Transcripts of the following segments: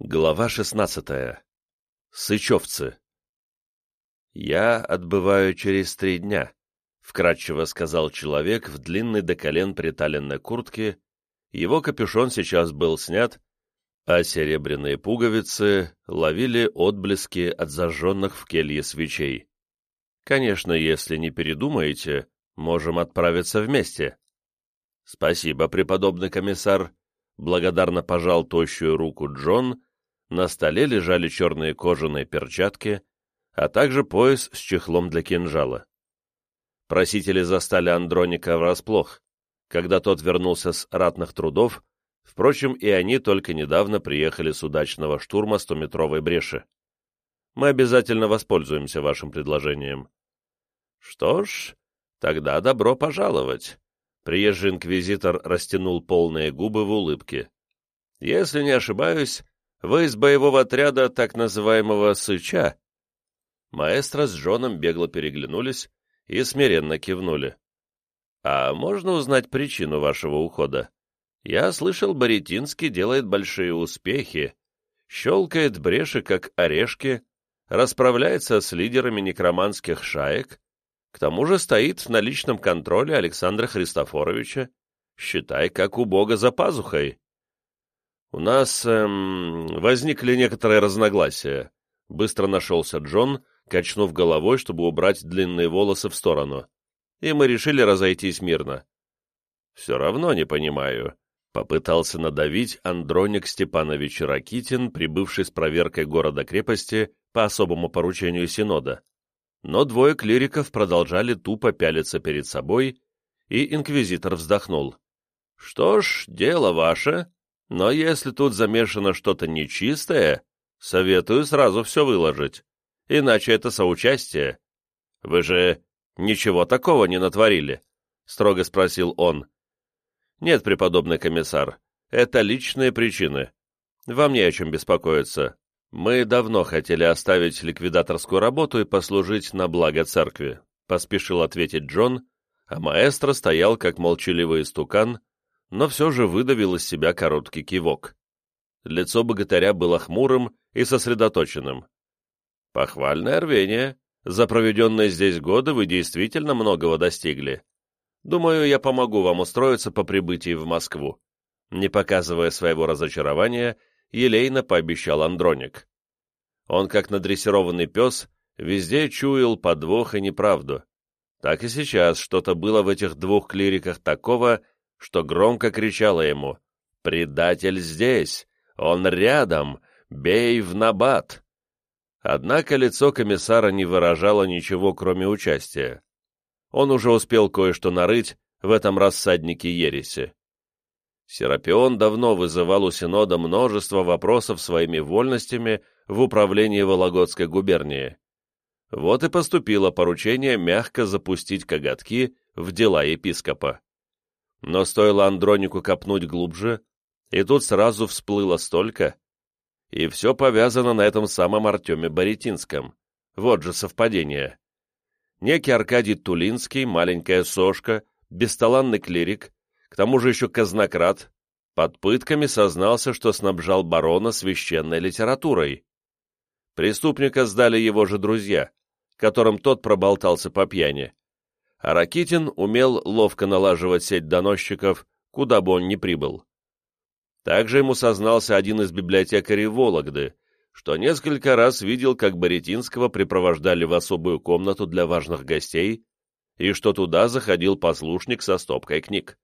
Глава шестнадцатая. Сычевцы. «Я отбываю через три дня», — вкратчиво сказал человек в длинной до колен приталенной куртке. Его капюшон сейчас был снят, а серебряные пуговицы ловили отблески от зажженных в келье свечей. «Конечно, если не передумаете, можем отправиться вместе». «Спасибо, преподобный комиссар», — благодарно пожал тощую руку Джон, — на столе лежали черные кожаные перчатки, а также пояс с чехлом для кинжала. Просители застали Андроника врасплох, когда тот вернулся с ратных трудов, впрочем, и они только недавно приехали с удачного штурма стометровой бреши. Мы обязательно воспользуемся вашим предложением. Что ж, тогда добро пожаловать. Приезжий инквизитор растянул полные губы в улыбке. Если не ошибаюсь, вы из боевого отряда так называемого «сыча»?» Маэстро с Джоном бегло переглянулись и смиренно кивнули. «А можно узнать причину вашего ухода? Я слышал, Боретинский делает большие успехи, щелкает бреши, как орешки, расправляется с лидерами некроманских шаек, к тому же стоит на личном контроле Александра Христофоровича, считай, как у бога за пазухой. «У нас эм, возникли некоторые разногласия», — быстро нашелся Джон, качнув головой, чтобы убрать длинные волосы в сторону. «И мы решили разойтись мирно». «Все равно не понимаю», — попытался надавить Андроник Степанович Ракитин, прибывший с проверкой города-крепости по особому поручению Синода. Но двое клириков продолжали тупо пялиться перед собой, и инквизитор вздохнул. «Что ж, дело ваше», но если тут замешано что-то нечистое, советую сразу все выложить, иначе это соучастие. Вы же ничего такого не натворили?» — строго спросил он. «Нет, преподобный комиссар, это личные причины. Вам не о чем беспокоиться. Мы давно хотели оставить ликвидаторскую работу и послужить на благо церкви», — поспешил ответить Джон, а маэстро стоял как молчаливый истукан, но все же выдавил из себя короткий кивок. Лицо богатыря было хмурым и сосредоточенным. «Похвальное рвение. За проведенные здесь годы вы действительно многого достигли. Думаю, я помогу вам устроиться по прибытии в Москву». Не показывая своего разочарования, елейно пообещал Андроник. Он, как надрессированный пес, везде чуял подвох и неправду. Так и сейчас что-то было в этих двух клириках такого, что громко кричала ему «Предатель здесь! Он рядом! Бей в набат!» Однако лицо комиссара не выражало ничего, кроме участия. Он уже успел кое-что нарыть в этом рассаднике ереси. Серапион давно вызывал у Синода множество вопросов своими вольностями в управлении Вологодской губернии. Вот и поступило поручение мягко запустить коготки в дела епископа. Но стоило Андронику копнуть глубже, и тут сразу всплыло столько. И все повязано на этом самом Артеме Боретинском. Вот же совпадение. Некий Аркадий Тулинский, маленькая сошка, бесталанный клирик, к тому же еще казнократ, под пытками сознался, что снабжал барона священной литературой. Преступника сдали его же друзья, которым тот проболтался по пьяни а Ракитин умел ловко налаживать сеть доносчиков, куда бы он ни прибыл. Также ему сознался один из библиотекарей Вологды, что несколько раз видел, как Боретинского припровождали в особую комнату для важных гостей, и что туда заходил послушник со стопкой книг.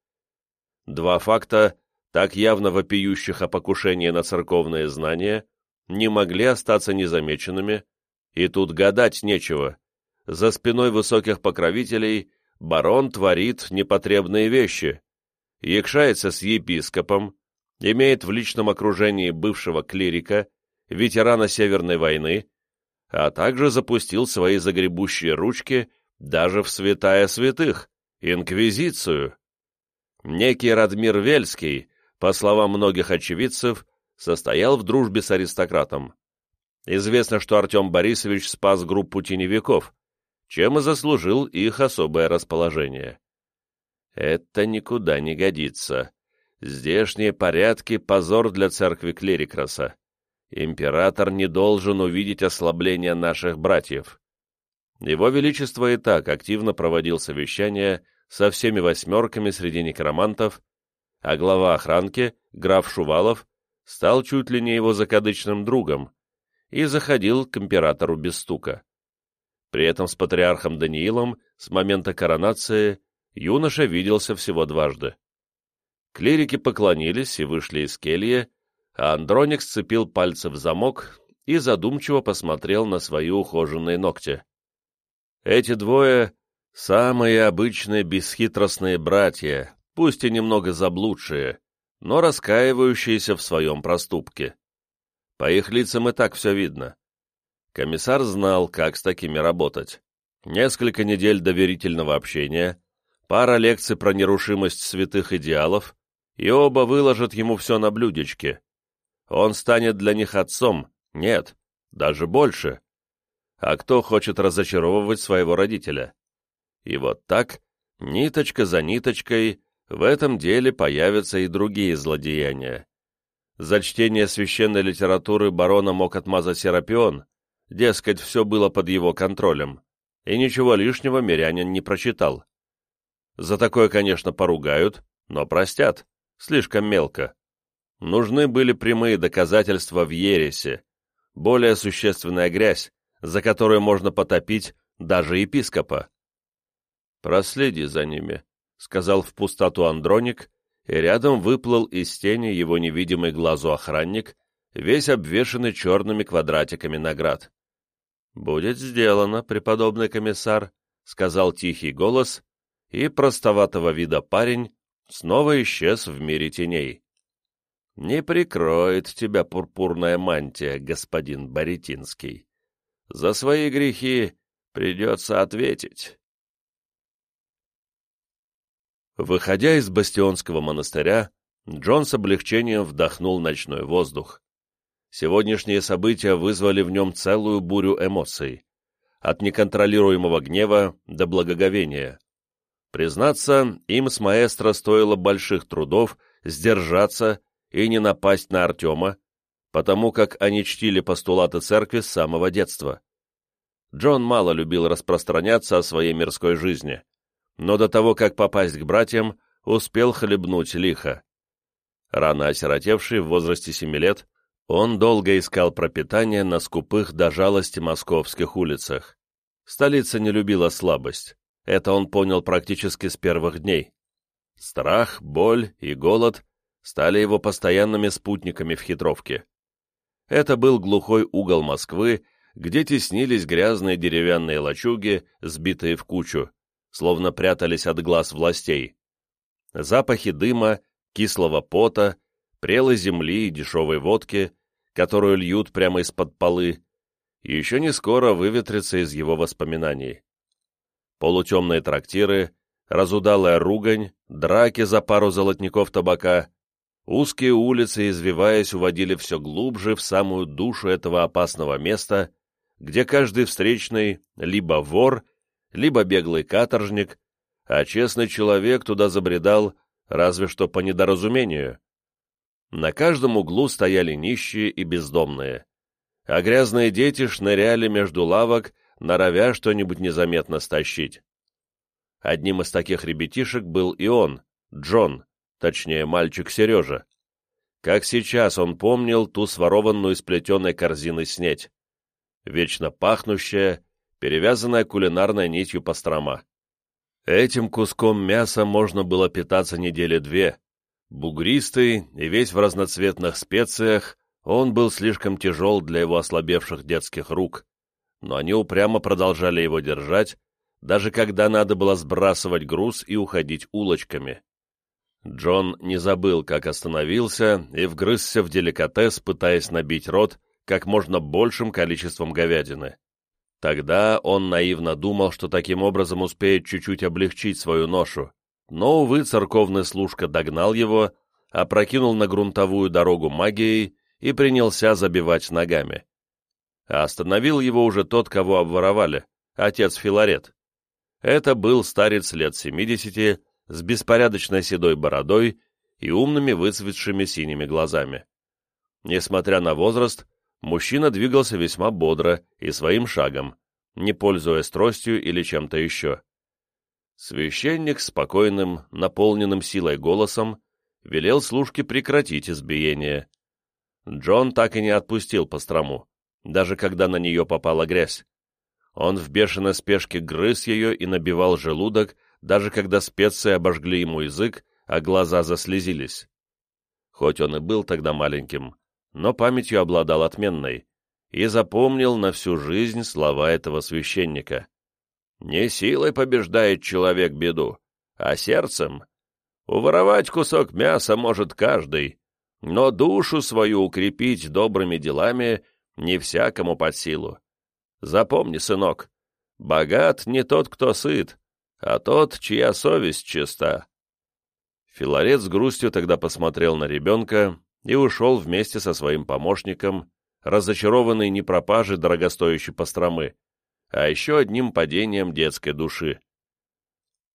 Два факта, так явно вопиющих о покушении на церковные знания, не могли остаться незамеченными, и тут гадать нечего за спиной высоких покровителей барон творит непотребные вещи, якшается с епископом, имеет в личном окружении бывшего клирика, ветерана Северной войны, а также запустил свои загребущие ручки даже в святая святых, инквизицию. Некий Радмир Вельский, по словам многих очевидцев, состоял в дружбе с аристократом. Известно, что Артем Борисович спас группу теневиков, чем и заслужил их особое расположение. Это никуда не годится. Здешние порядки — позор для церкви Клерикраса. император не должен увидеть ослабление наших братьев. Его Величество и так активно проводил совещания со всеми восьмерками среди некромантов, а глава охранки, граф Шувалов, стал чуть ли не его закадычным другом и заходил к императору без стука. При этом с патриархом Даниилом с момента коронации юноша виделся всего дважды. Клирики поклонились и вышли из кельи, а Андроник сцепил пальцы в замок и задумчиво посмотрел на свои ухоженные ногти. Эти двое — самые обычные бесхитростные братья, пусть и немного заблудшие, но раскаивающиеся в своем проступке. По их лицам и так все видно. Комиссар знал, как с такими работать. Несколько недель доверительного общения, пара лекций про нерушимость святых идеалов, и оба выложат ему все на блюдечке. Он станет для них отцом, нет, даже больше. А кто хочет разочаровывать своего родителя? И вот так, ниточка за ниточкой, в этом деле появятся и другие злодеяния. За чтение священной литературы барона мог отмазать Серапион, дескать, все было под его контролем, и ничего лишнего мирянин не прочитал. За такое, конечно, поругают, но простят, слишком мелко. Нужны были прямые доказательства в ересе, более существенная грязь, за которую можно потопить даже епископа. «Проследи за ними», — сказал в пустоту Андроник, и рядом выплыл из тени его невидимый глазу охранник, весь обвешанный черными квадратиками наград. «Будет сделано, преподобный комиссар», — сказал тихий голос, и простоватого вида парень снова исчез в мире теней. «Не прикроет тебя пурпурная мантия, господин Боретинский. За свои грехи придется ответить». Выходя из Бастионского монастыря, Джон с облегчением вдохнул ночной воздух. Сегодняшние события вызвали в нем целую бурю эмоций. От неконтролируемого гнева до благоговения. Признаться, им с маэстро стоило больших трудов сдержаться и не напасть на Артема, потому как они чтили постулаты церкви с самого детства. Джон мало любил распространяться о своей мирской жизни, но до того, как попасть к братьям, успел хлебнуть лихо. Рано осиротевший в возрасте семи лет, он долго искал пропитание на скупых до жалости московских улицах. Столица не любила слабость. Это он понял практически с первых дней. Страх, боль и голод стали его постоянными спутниками в хитровке. Это был глухой угол Москвы, где теснились грязные деревянные лачуги, сбитые в кучу, словно прятались от глаз властей. Запахи дыма, кислого пота, прелой земли и дешевой водки, которую льют прямо из-под полы, еще не скоро выветрится из его воспоминаний. Полутемные трактиры, разудалая ругань, драки за пару золотников табака, узкие улицы, извиваясь, уводили все глубже в самую душу этого опасного места, где каждый встречный либо вор, либо беглый каторжник, а честный человек туда забредал разве что по недоразумению. На каждом углу стояли нищие и бездомные, а грязные дети шныряли между лавок, норовя что-нибудь незаметно стащить. Одним из таких ребятишек был и он, Джон, точнее мальчик Сережа. Как сейчас он помнил ту сворованную из плетеной корзины снеть, вечно пахнущая, перевязанная кулинарной нитью построма. Этим куском мяса можно было питаться недели две, Бугристый и весь в разноцветных специях, он был слишком тяжел для его ослабевших детских рук, но они упрямо продолжали его держать, даже когда надо было сбрасывать груз и уходить улочками. Джон не забыл, как остановился и вгрызся в деликатес, пытаясь набить рот как можно большим количеством говядины. Тогда он наивно думал, что таким образом успеет чуть-чуть облегчить свою ношу, но, увы, церковный служка догнал его, опрокинул на грунтовую дорогу магией и принялся забивать ногами. А остановил его уже тот, кого обворовали, отец Филарет. Это был старец лет семидесяти, с беспорядочной седой бородой и умными выцветшими синими глазами. Несмотря на возраст, Мужчина двигался весьма бодро и своим шагом, не пользуясь тростью или чем-то еще. Священник спокойным, наполненным силой голосом велел служке прекратить избиение. Джон так и не отпустил построму, даже когда на нее попала грязь. Он в бешеной спешке грыз ее и набивал желудок, даже когда специи обожгли ему язык, а глаза заслезились. Хоть он и был тогда маленьким, но памятью обладал отменной и запомнил на всю жизнь слова этого священника. «Не силой побеждает человек беду, а сердцем. Уворовать кусок мяса может каждый, но душу свою укрепить добрыми делами не всякому под силу. Запомни, сынок, богат не тот, кто сыт, а тот, чья совесть чиста. Филарет с грустью тогда посмотрел на ребенка и ушел вместе со своим помощником, разочарованный не пропажей дорогостоящей постромы, а еще одним падением детской души.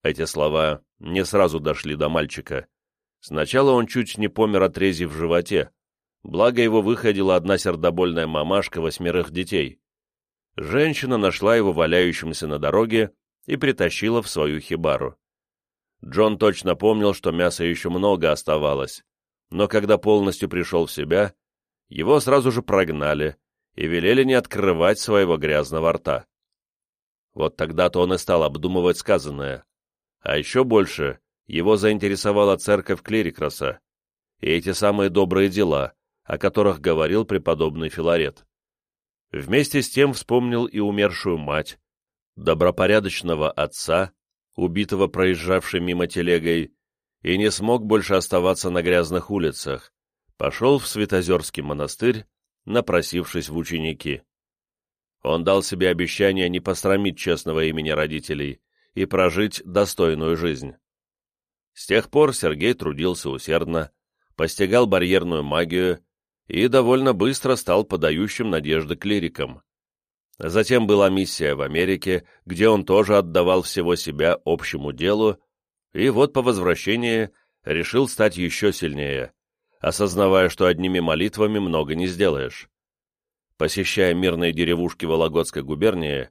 Эти слова не сразу дошли до мальчика. Сначала он чуть не помер от рези в животе, благо его выходила одна сердобольная мамашка восьмерых детей. Женщина нашла его валяющимся на дороге и притащила в свою хибару. Джон точно помнил, что мяса еще много оставалось, но когда полностью пришел в себя, его сразу же прогнали и велели не открывать своего грязного рта. Вот тогда-то он и стал обдумывать сказанное. А еще больше его заинтересовала церковь Клирикроса и эти самые добрые дела, о которых говорил преподобный Филарет. Вместе с тем вспомнил и умершую мать, добропорядочного отца, убитого проезжавшей мимо телегой, и не смог больше оставаться на грязных улицах, пошел в Святозерский монастырь, напросившись в ученики. Он дал себе обещание не посрамить честного имени родителей и прожить достойную жизнь. С тех пор Сергей трудился усердно, постигал барьерную магию и довольно быстро стал подающим надежды клириком. Затем была миссия в Америке, где он тоже отдавал всего себя общему делу, и вот по возвращении решил стать еще сильнее, осознавая, что одними молитвами много не сделаешь. Посещая мирные деревушки Вологодской губернии,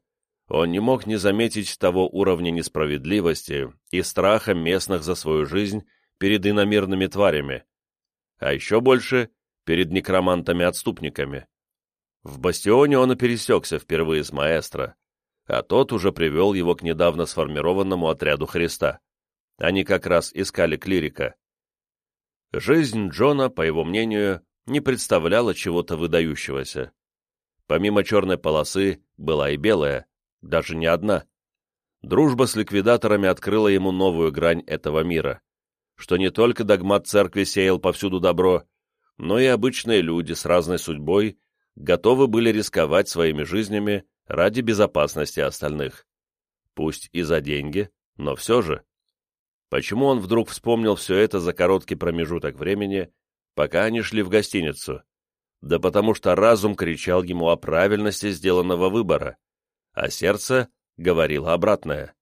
он не мог не заметить того уровня несправедливости и страха местных за свою жизнь перед иномирными тварями, а еще больше перед некромантами-отступниками. В бастионе он и пересекся впервые с маэстро, а тот уже привел его к недавно сформированному отряду Христа. Они как раз искали клирика. Жизнь Джона, по его мнению, не представляла чего-то выдающегося. Помимо черной полосы была и белая, даже не одна. Дружба с ликвидаторами открыла ему новую грань этого мира, что не только догмат церкви сеял повсюду добро, но и обычные люди с разной судьбой готовы были рисковать своими жизнями ради безопасности остальных. Пусть и за деньги, но все же. Почему он вдруг вспомнил все это за короткий промежуток времени, пока они шли в гостиницу? Да потому что разум кричал ему о правильности сделанного выбора, а сердце говорило обратное.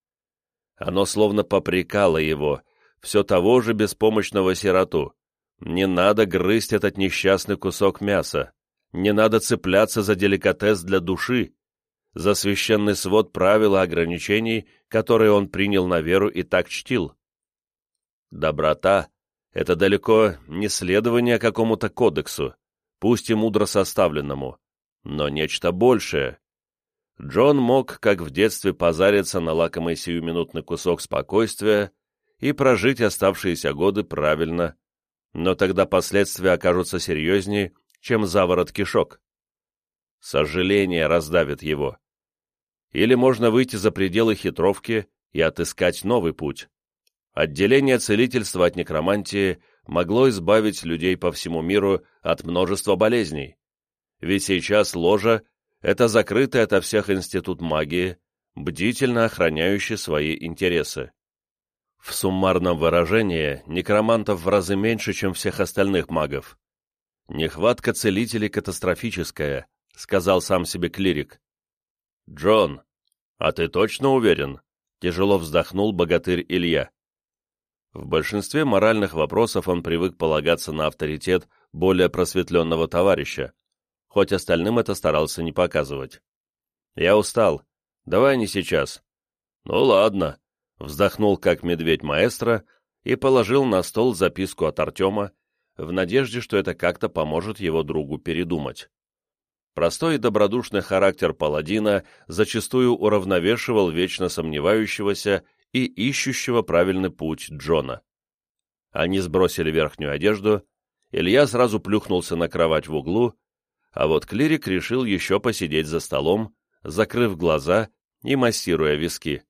Оно словно попрекало его, все того же беспомощного сироту. Не надо грызть этот несчастный кусок мяса. Не надо цепляться за деликатес для души, за священный свод правил и ограничений, которые он принял на веру и так чтил. Доброта — это далеко не следование какому-то кодексу, пусть и мудро составленному, но нечто большее. Джон мог, как в детстве, позариться на лакомый сиюминутный кусок спокойствия и прожить оставшиеся годы правильно, но тогда последствия окажутся серьезнее, чем заворот кишок. Сожаление раздавит его. Или можно выйти за пределы хитровки и отыскать новый путь. Отделение целительства от некромантии могло избавить людей по всему миру от множества болезней. Ведь сейчас ложа — это закрытый ото всех институт магии, бдительно охраняющий свои интересы. В суммарном выражении некромантов в разы меньше, чем всех остальных магов. «Нехватка целителей катастрофическая», — сказал сам себе клирик. «Джон, а ты точно уверен?» — тяжело вздохнул богатырь Илья. В большинстве моральных вопросов он привык полагаться на авторитет более просветленного товарища, хоть остальным это старался не показывать. «Я устал. Давай не сейчас». «Ну ладно», — вздохнул как медведь маэстро и положил на стол записку от Артема, в надежде, что это как-то поможет его другу передумать. Простой и добродушный характер паладина зачастую уравновешивал вечно сомневающегося и ищущего правильный путь Джона. Они сбросили верхнюю одежду, Илья сразу плюхнулся на кровать в углу, а вот клирик решил еще посидеть за столом, закрыв глаза и массируя виски.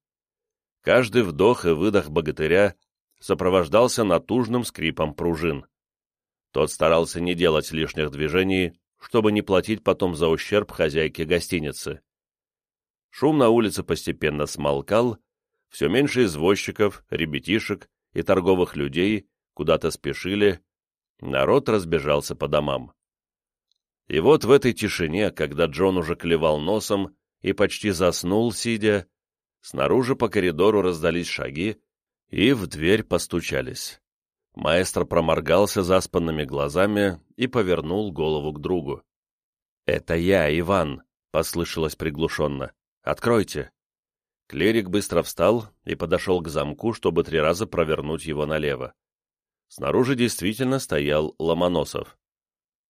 Каждый вдох и выдох богатыря сопровождался натужным скрипом пружин. Тот старался не делать лишних движений, чтобы не платить потом за ущерб хозяйке гостиницы. Шум на улице постепенно смолкал, все меньше извозчиков, ребятишек и торговых людей куда-то спешили, народ разбежался по домам. И вот в этой тишине, когда Джон уже клевал носом и почти заснул, сидя, снаружи по коридору раздались шаги, и в дверь постучались. Маэстро проморгался заспанными глазами и повернул голову к другу. «Это я, Иван», — послышалось приглушенно. «Откройте». Клерик быстро встал и подошел к замку, чтобы три раза провернуть его налево. Снаружи действительно стоял Ломоносов.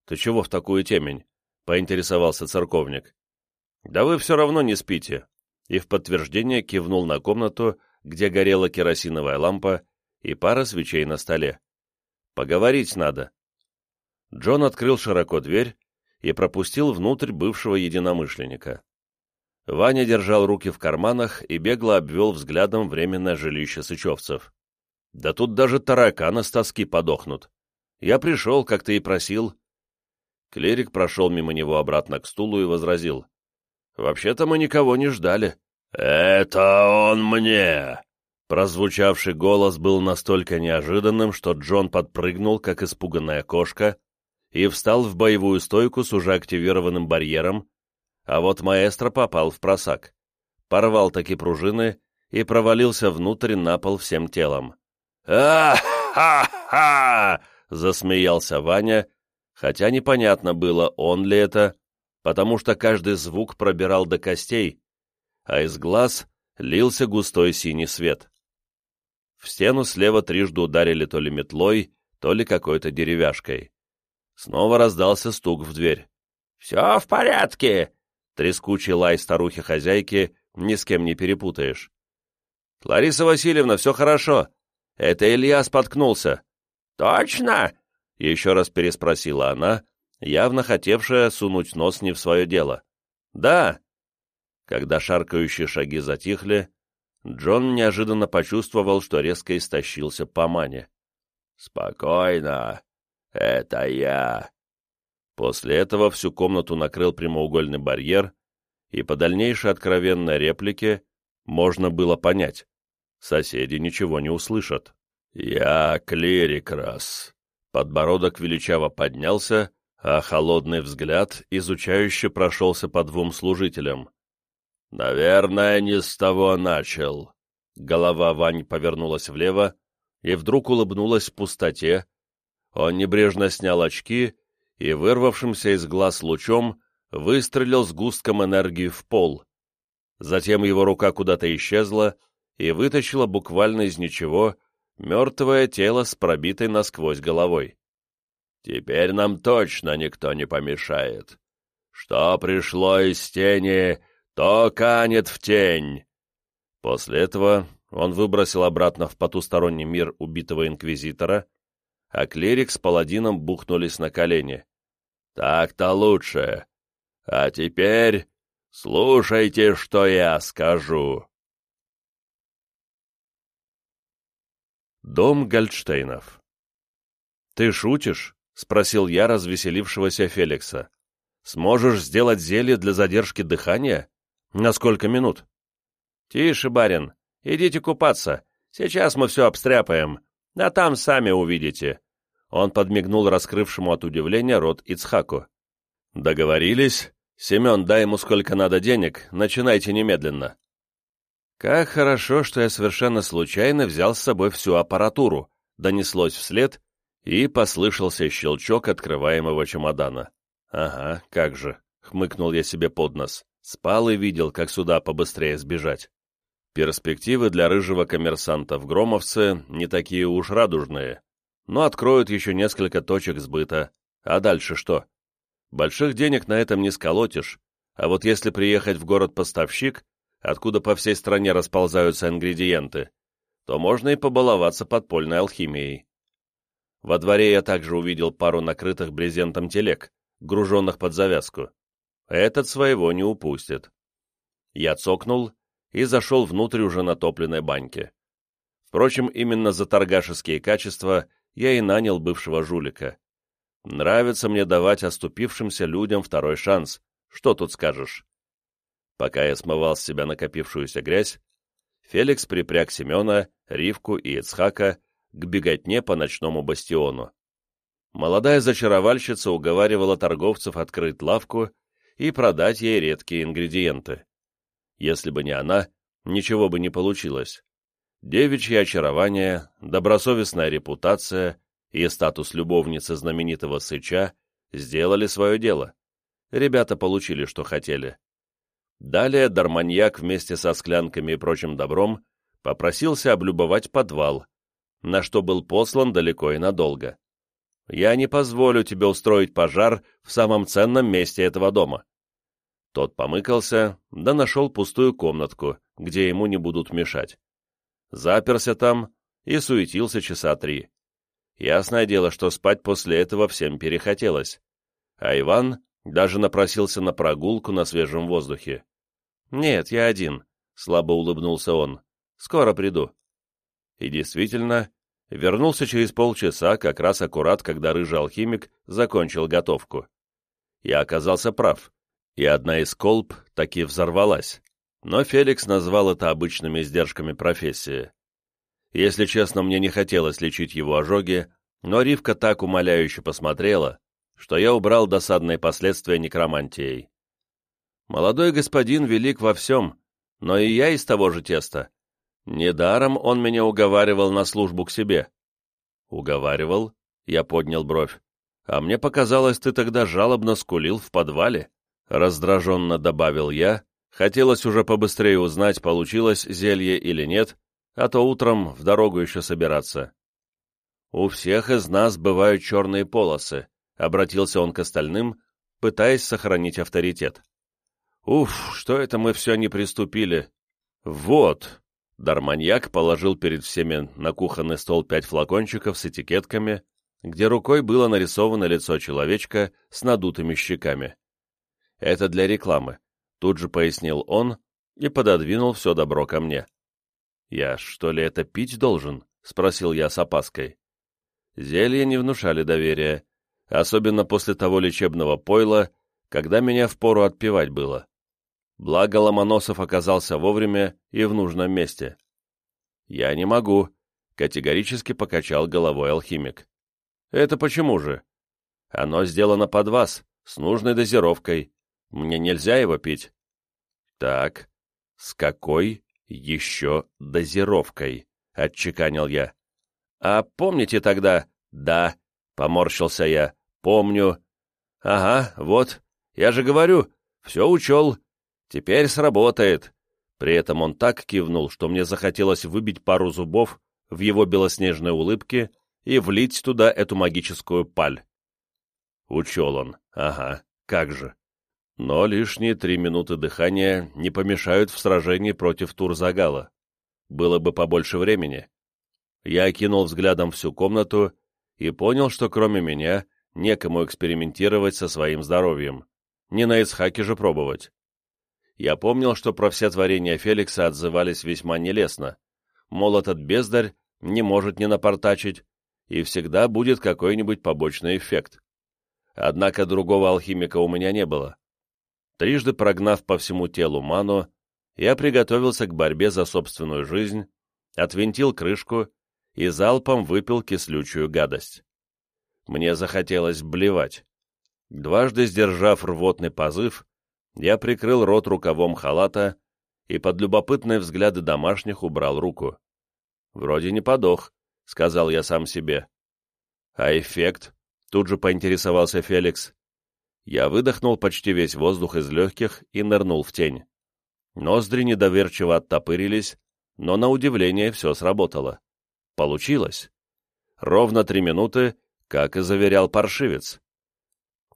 «Ты чего в такую темень?» — поинтересовался церковник. «Да вы все равно не спите», и в подтверждение кивнул на комнату, где горела керосиновая лампа и пара свечей на столе. «Поговорить надо». Джон открыл широко дверь и пропустил внутрь бывшего единомышленника. Ваня держал руки в карманах и бегло обвел взглядом временное жилище сычевцев. «Да тут даже тараканы с тоски подохнут. Я пришел, как ты и просил». Клерик прошел мимо него обратно к стулу и возразил. «Вообще-то мы никого не ждали». «Это он мне!» Прозвучавший голос был настолько неожиданным, что Джон подпрыгнул, как испуганная кошка, и встал в боевую стойку с уже активированным барьером, а вот маэстро попал в просак. Порвал таки пружины и провалился внутрь на пол всем телом. «А-ха-ха!» — засмеялся Ваня, хотя непонятно было, он ли это, потому что каждый звук пробирал до костей, а из глаз лился густой синий свет. В стену слева трижды ударили то ли метлой, то ли какой-то деревяшкой. Снова раздался стук в дверь. «Все в порядке!» Трескучий лай старухи-хозяйки ни с кем не перепутаешь. «Лариса Васильевна, все хорошо. Это Илья споткнулся». «Точно?» — еще раз переспросила она, явно хотевшая сунуть нос не в свое дело. «Да». Когда шаркающие шаги затихли, Джон неожиданно почувствовал, что резко истощился по мане. «Спокойно, это я». После этого всю комнату накрыл прямоугольный барьер, и по дальнейшей откровенной реплике можно было понять, соседи ничего не услышат. «Я клирик раз». Подбородок величаво поднялся, а холодный взгляд изучающе прошелся по двум служителям. «Наверное, не с того начал». Голова Вань повернулась влево и вдруг улыбнулась в пустоте. Он небрежно снял очки и, вырвавшимся из глаз лучом, выстрелил с густком энергии в пол. Затем его рука куда-то исчезла и вытащила буквально из ничего мертвое тело с пробитой насквозь головой. «Теперь нам точно никто не помешает. Что пришло из тени, то канет в тень!» После этого он выбросил обратно в потусторонний мир убитого инквизитора, а клирик с паладином бухнулись на колени. «Так-то лучше. А теперь слушайте, что я скажу». Дом Гольдштейнов «Ты шутишь?» — спросил я развеселившегося Феликса. «Сможешь сделать зелье для задержки дыхания?» «На сколько минут?» «Тише, барин, идите купаться. Сейчас мы все обстряпаем, а там сами увидите». Он подмигнул раскрывшему от удивления рот Ицхаку. «Договорились? Семен, дай ему сколько надо денег, начинайте немедленно». «Как хорошо, что я совершенно случайно взял с собой всю аппаратуру», донеслось вслед, и послышался щелчок открываемого чемодана. Ага, как же, хмыкнул я себе под нос. Спал и видел, как сюда побыстрее сбежать. Перспективы для рыжего коммерсанта в Громовце не такие уж радужные, но откроют еще несколько точек сбыта. А дальше что? Больших денег на этом не сколотишь, а вот если приехать в город-поставщик, откуда по всей стране расползаются ингредиенты, то можно и побаловаться подпольной алхимией. Во дворе я также увидел пару накрытых брезентом телег, груженных под завязку. Этот своего не упустит. Я цокнул и зашел внутрь уже натопленной баньки. Впрочем, именно за торгашеские качества я и нанял бывшего жулика. Нравится мне давать оступившимся людям второй шанс. Что тут скажешь? Пока я смывал с себя накопившуюся грязь, Феликс припряг Семена, Ривку и Ицхака к беготне по ночному бастиону. Молодая зачаровальщица уговаривала торговцев открыть лавку и продать ей редкие ингредиенты. Если бы не она, ничего бы не получилось. Девичье очарование, добросовестная репутация и статус любовницы знаменитого Сыча сделали свое дело. Ребята получили, что хотели. Далее Дарманьяк вместе со склянками и прочим добром попросился облюбовать подвал, на что был послан далеко и надолго. «Я не позволю тебе устроить пожар в самом ценном месте этого дома». Тот помыкался, да нашел пустую комнатку, где ему не будут мешать. Заперся там и суетился часа три. Ясное дело, что спать после этого всем перехотелось. А Иван даже напросился на прогулку на свежем воздухе. «Нет, я один», — слабо улыбнулся он. «Скоро приду». И действительно, вернулся через полчаса, как раз аккурат, когда рыжий алхимик закончил готовку. Я оказался прав, и одна из колб таки взорвалась. Но Феликс назвал это обычными издержками профессии. Если честно, мне не хотелось лечить его ожоги, но Ривка так умоляюще посмотрела, что я убрал досадные последствия некромантией. Молодой господин велик во всем, но и я из того же теста. Недаром он меня уговаривал на службу к себе. Уговаривал? Я поднял бровь. А мне показалось, ты тогда жалобно скулил в подвале. Раздраженно добавил я. Хотелось уже побыстрее узнать, получилось зелье или нет, а то утром в дорогу еще собираться. У всех из нас бывают черные полосы, обратился он к остальным, пытаясь сохранить авторитет. Уф, что это мы все не приступили. Вот. Дарманьяк положил перед всеми на кухонный стол пять флакончиков с этикетками, где рукой было нарисовано лицо человечка с надутыми щеками. Это для рекламы, тут же пояснил он и пододвинул все добро ко мне. «Я, что ли, это пить должен?» — спросил я с опаской. Зелья не внушали доверия, особенно после того лечебного пойла, когда меня впору отпевать было. Благо Ломоносов оказался вовремя и в нужном месте. «Я не могу», — категорически покачал головой алхимик. «Это почему же?» «Оно сделано под вас, с нужной дозировкой. Мне нельзя его пить». «Так, с какой еще дозировкой?» — отчеканил я. «А помните тогда?» «Да», — поморщился я. «Помню». «Ага, вот, я же говорю, все учел, Теперь сработает. При этом он так кивнул, что мне захотелось выбить пару зубов в его белоснежной улыбке и влить туда эту магическую паль. Учел он. Ага, как же. Но лишние три минуты дыхания не помешают в сражении против Турзагала. Было бы побольше времени. Я окинул взглядом всю комнату и понял, что кроме меня некому экспериментировать со своим здоровьем. Не на Исхаке же пробовать я помнил, что про все творения Феликса отзывались весьма нелестно. Мол, этот бездарь не может не напортачить, и всегда будет какой-нибудь побочный эффект. Однако другого алхимика у меня не было. Трижды прогнав по всему телу ману, я приготовился к борьбе за собственную жизнь, отвинтил крышку и залпом выпил кислючую гадость. Мне захотелось блевать. Дважды сдержав рвотный позыв, я прикрыл рот рукавом халата и под любопытные взгляды домашних убрал руку. «Вроде не подох», — сказал я сам себе. «А эффект?» — тут же поинтересовался Феликс. Я выдохнул почти весь воздух из легких и нырнул в тень. Ноздри недоверчиво оттопырились, но на удивление все сработало. Получилось. Ровно три минуты, как и заверял паршивец.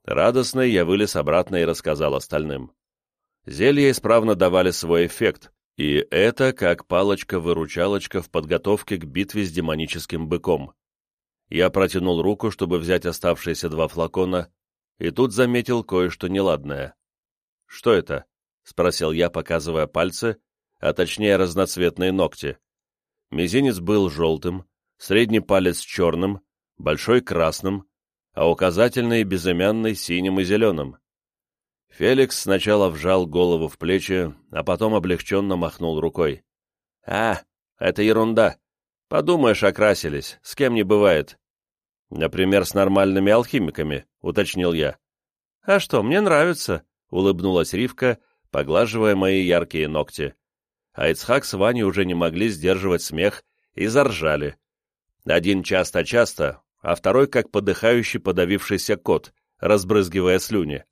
Радостный я вылез обратно и рассказал остальным. Зелья исправно давали свой эффект, и это как палочка-выручалочка в подготовке к битве с демоническим быком. Я протянул руку, чтобы взять оставшиеся два флакона, и тут заметил кое-что неладное. «Что это?» — спросил я, показывая пальцы, а точнее разноцветные ногти. Мизинец был желтым, средний палец черным, большой красным, а указательный безымянный синим и зеленым. Феликс сначала вжал голову в плечи, а потом облегченно махнул рукой. «А, это ерунда. Подумаешь, окрасились, с кем не бывает. Например, с нормальными алхимиками», — уточнил я. «А что, мне нравится», — улыбнулась Ривка, поглаживая мои яркие ногти. А Ицхак с Ваней уже не могли сдерживать смех и заржали. Один часто-часто, а второй как подыхающий подавившийся кот, разбрызгивая слюни.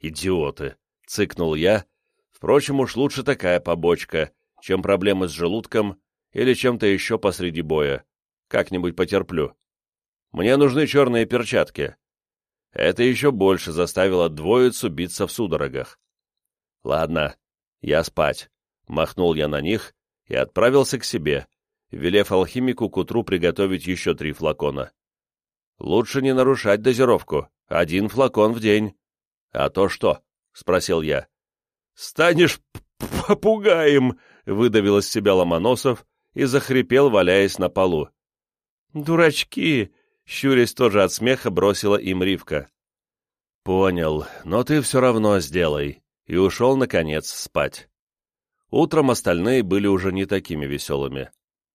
«Идиоты!» — цыкнул я. «Впрочем, уж лучше такая побочка, чем проблемы с желудком или чем-то еще посреди боя. Как-нибудь потерплю. Мне нужны черные перчатки». Это еще больше заставило двоицу биться в судорогах. «Ладно, я спать», — махнул я на них и отправился к себе, велев алхимику к утру приготовить еще три флакона. «Лучше не нарушать дозировку. Один флакон в день». «А то что?» — спросил я. «Станешь попугаем!» — выдавил из себя Ломоносов и захрипел, валяясь на полу. «Дурачки!» — щурясь тоже от смеха бросила им Ривка. «Понял, но ты все равно сделай», и ушел, наконец, спать. Утром остальные были уже не такими веселыми.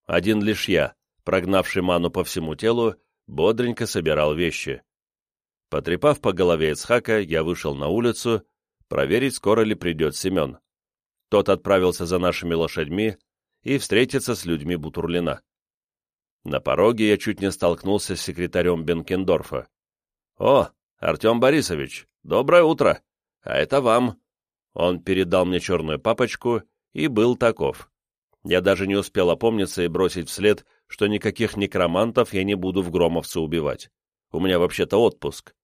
Один лишь я, прогнавший ману по всему телу, бодренько собирал вещи. Потрепав по голове Ицхака, я вышел на улицу, проверить, скоро ли придет Семен. Тот отправился за нашими лошадьми и встретиться с людьми Бутурлина. На пороге я чуть не столкнулся с секретарем Бенкендорфа. «О, Артем Борисович, доброе утро! А это вам!» Он передал мне черную папочку и был таков. Я даже не успел опомниться и бросить вслед, что никаких некромантов я не буду в Громовце убивать. У меня вообще-то отпуск.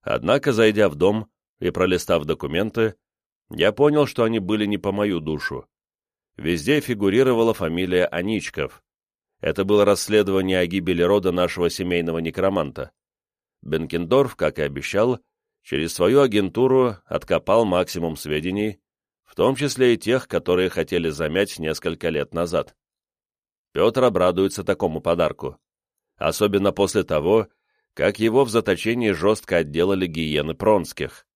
Однако, зайдя в дом и пролистав документы, я понял, что они были не по мою душу. Везде фигурировала фамилия Аничков. Это было расследование о гибели рода нашего семейного некроманта. Бенкендорф, как и обещал, через свою агентуру откопал максимум сведений, в том числе и тех, которые хотели замять несколько лет назад. Петр обрадуется такому подарку, особенно после того, как его в заточении жестко отделали гиены Пронских.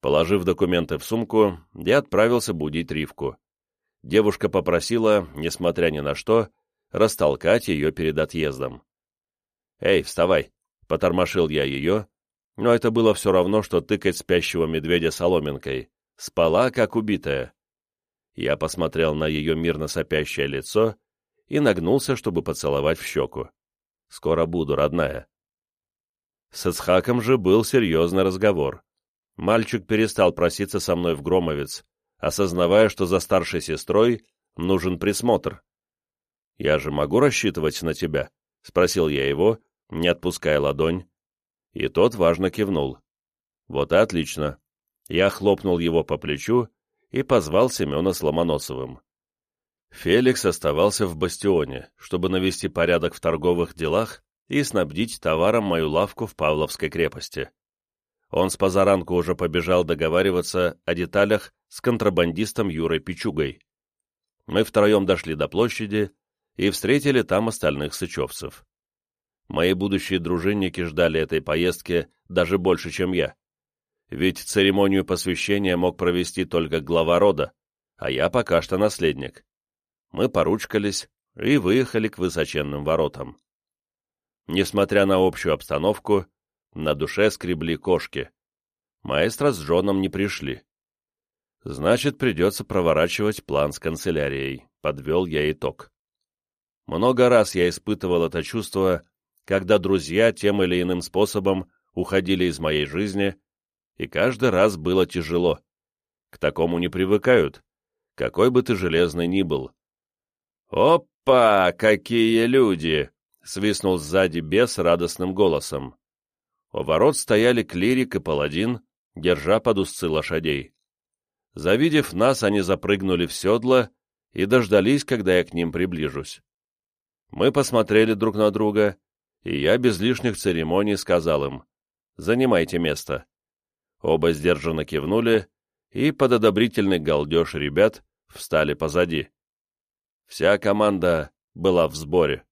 Положив документы в сумку, я отправился будить Ривку. Девушка попросила, несмотря ни на что, растолкать ее перед отъездом. «Эй, вставай!» — потормошил я ее, но это было все равно, что тыкать спящего медведя соломинкой. Спала, как убитая. Я посмотрел на ее мирно сопящее лицо и нагнулся, чтобы поцеловать в щеку. «Скоро буду, родная». С Ицхаком же был серьезный разговор. Мальчик перестал проситься со мной в Громовец, осознавая, что за старшей сестрой нужен присмотр. «Я же могу рассчитывать на тебя?» — спросил я его, не отпуская ладонь. И тот важно кивнул. «Вот и отлично». Я хлопнул его по плечу и позвал Семена с Ломоносовым. Феликс оставался в бастионе, чтобы навести порядок в торговых делах и снабдить товаром мою лавку в Павловской крепости. Он с позаранку уже побежал договариваться о деталях с контрабандистом Юрой Пичугой. Мы втроем дошли до площади и встретили там остальных сычевцев. Мои будущие дружинники ждали этой поездки даже больше, чем я. Ведь церемонию посвящения мог провести только глава рода, а я пока что наследник. Мы поручкались и выехали к высоченным воротам. Несмотря на общую обстановку, на душе скребли кошки. Маэстро с Джоном не пришли. Значит, придется проворачивать план с канцелярией, подвел я итог. Много раз я испытывал это чувство, когда друзья тем или иным способом уходили из моей жизни, и каждый раз было тяжело. К такому не привыкают, какой бы ты железный ни был. «Опа, какие люди!» — свистнул сзади бес радостным голосом. У ворот стояли клирик и паладин, держа под узцы лошадей. Завидев нас, они запрыгнули в седло и дождались, когда я к ним приближусь. Мы посмотрели друг на друга, и я без лишних церемоний сказал им «Занимайте место». Оба сдержанно кивнули, и под одобрительный галдеж ребят встали позади. Вся команда была в сборе.